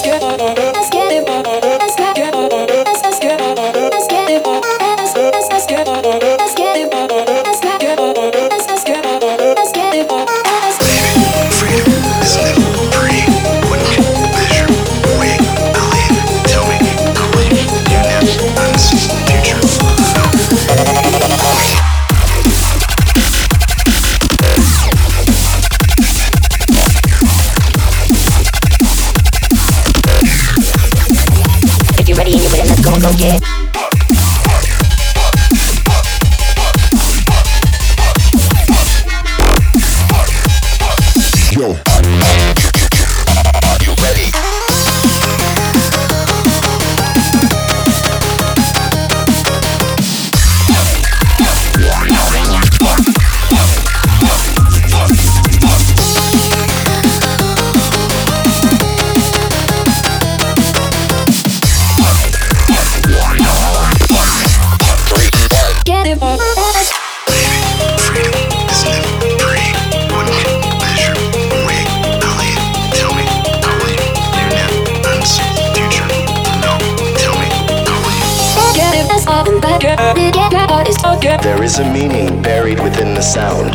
There is a get buried the sound. Dream filling a meaning buried within the ground.